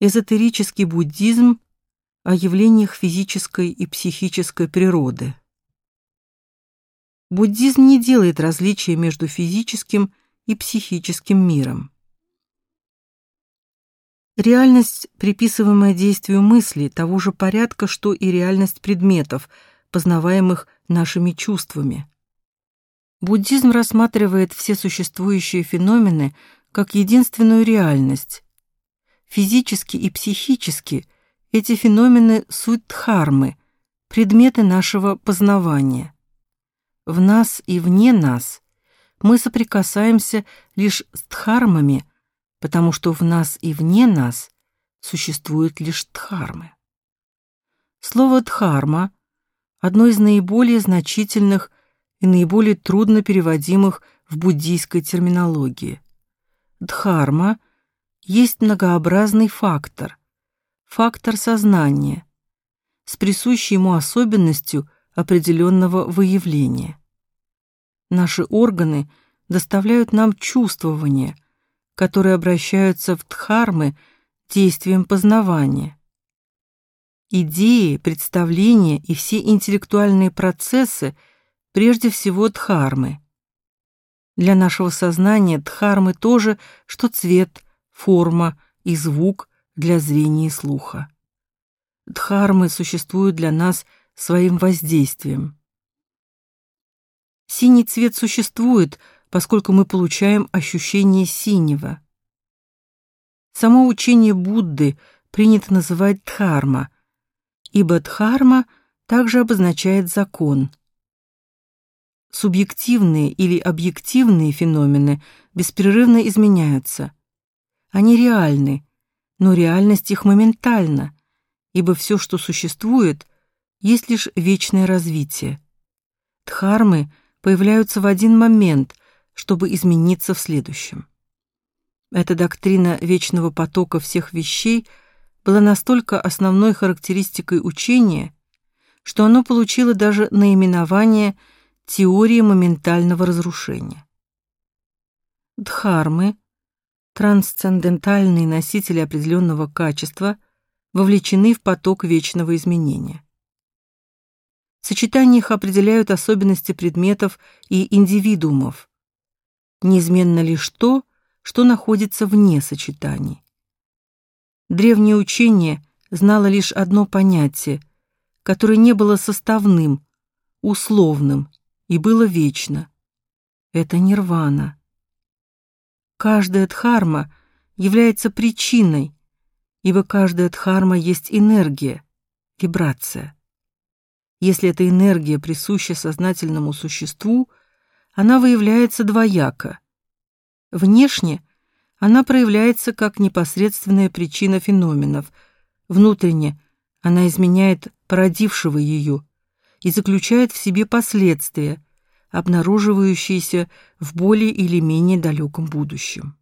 Эзотерический буддизм о явлениях физической и психической природы. Буддизм не делает различия между физическим и психическим миром. Реальность, приписываемая действию мысли, того же порядка, что и реальность предметов, познаваемых нашими чувствами. Буддизм рассматривает все существующие феномены как единственную реальность. Физически и психически эти феномены – суть дхармы, предметы нашего познавания. В нас и вне нас мы соприкасаемся лишь с дхармами, потому что в нас и вне нас существуют лишь дхармы. Слово «дхарма» – одно из наиболее значительных и наиболее трудно переводимых в буддийской терминологии. Дхарма есть многообразный фактор, фактор сознания, с присущей ему особенностью определенного выявления. Наши органы доставляют нам чувствования, которые обращаются в дхармы действием познавания. Идеи, представления и все интеллектуальные процессы – прежде всего дхармы. Для нашего сознания дхармы тоже, что цвет, форма и звук для зрения и слуха. Дхармы существуют для нас своим воздействием. Синий цвет существует, поскольку мы получаем ощущение синего. Само учение Будды принято называть дхарма, ибо дхарма также обозначает закон. Субъективные или объективные феномены беспрерывно изменяются. Они реальны, но реальность их моментальна, ибо все, что существует, есть лишь вечное развитие. Дхармы появляются в один момент, чтобы измениться в следующем. Эта доктрина вечного потока всех вещей была настолько основной характеристикой учения, что оно получило даже наименование – Теория моментального разрушения. Дхармы, трансцендентальные носители определенного качества, вовлечены в поток вечного изменения. Сочетания их определяют особенности предметов и индивидуумов. Неизменно лишь то, что находится вне сочетаний. Древнее учение знало лишь одно понятие, которое не было составным, условным и было вечно. Это нирвана. Каждая дхарма является причиной, ибо каждая дхарма есть энергия, вибрация. Если эта энергия присуща сознательному существу, она выявляется двояко. Внешне она проявляется как непосредственная причина феноменов, внутренне она изменяет породившего ее, и заключает в себе последствия, обнаруживающиеся в более или менее далеком будущем.